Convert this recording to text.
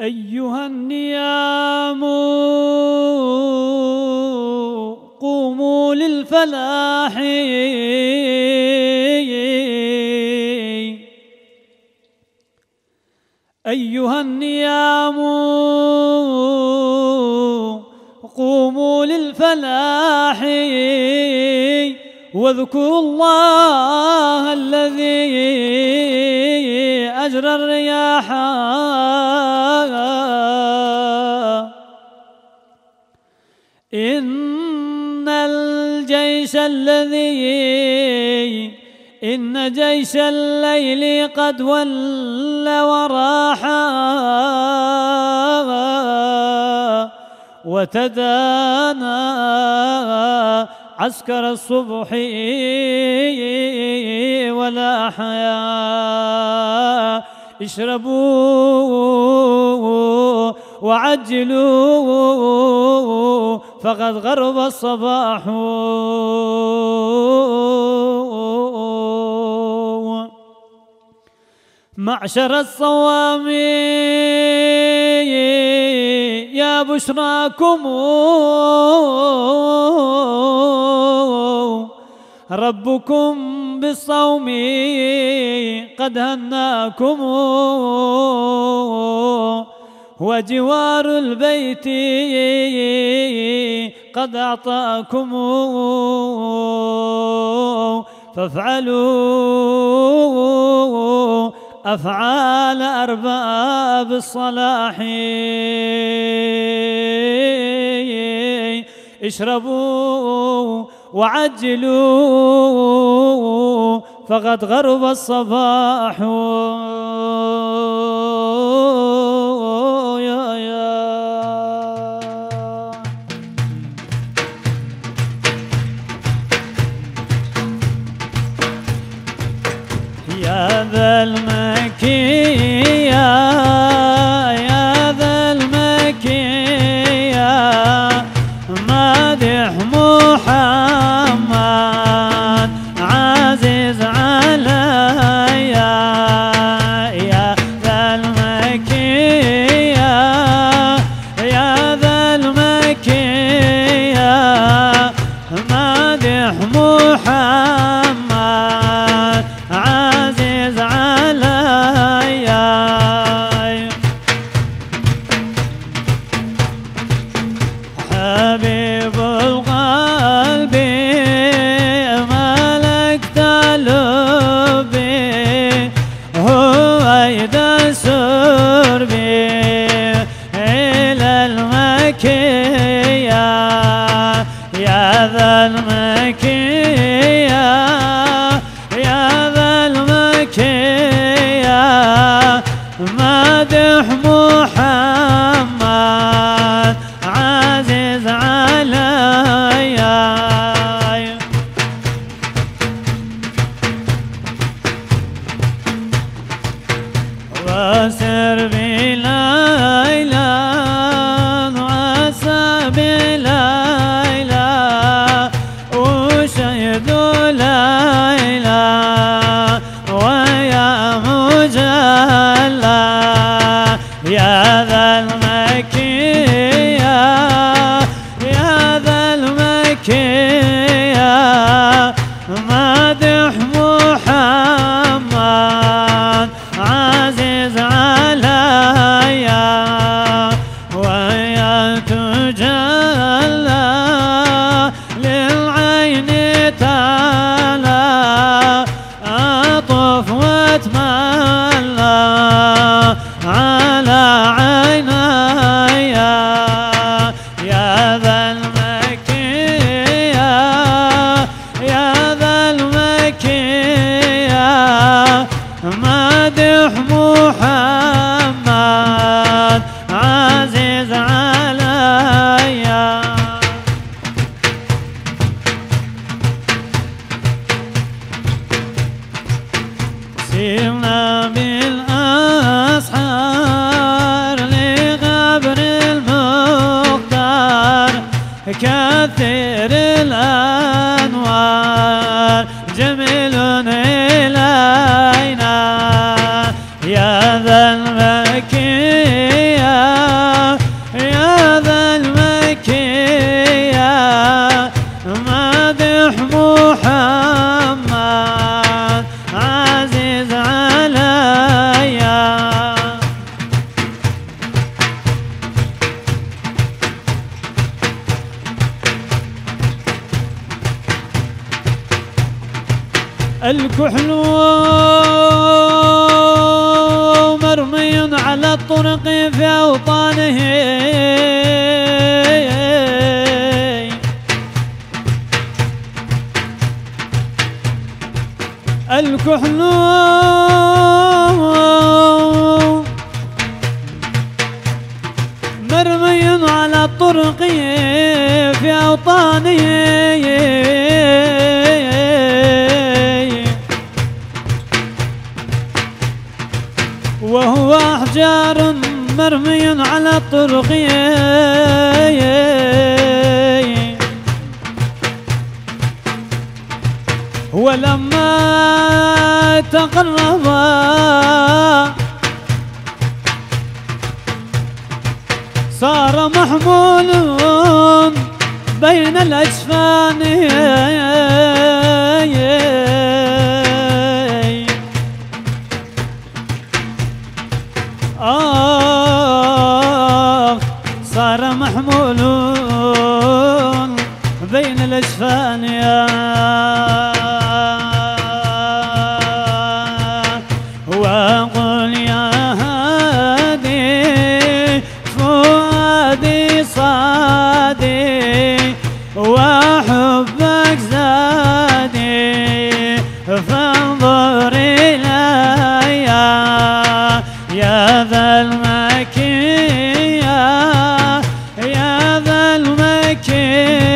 أيها النيام قوموا للفلاح. أيها النيام قوموا للفلاح. واذكروا الله الذي أجرى الرياح إن الجيش الذي إن جيش الليل قد ولى وراحا وتدانى عسكر الصبح اشربوا وعجلوا فقد غرب الصباح. معشر الصوام يا بشراكم. ربكم بالصوم قد هناكم. وجوار البيت قد أعطاكم. فافعلوا أفعال أرباب الصلاح. اشربوا وعجلوا فقد غرب الصباح. فائده وشهد ليلى كثير الأنوار. جميل. الكحل وهو أحجار مرمي على الطرق ولما تقرب صار محمول بين الأجفان. بين الأجفان يا وقل يا هادي فؤادي صادي وحبك زادي فانظر إلي يا ذا المكي يا ذا المكي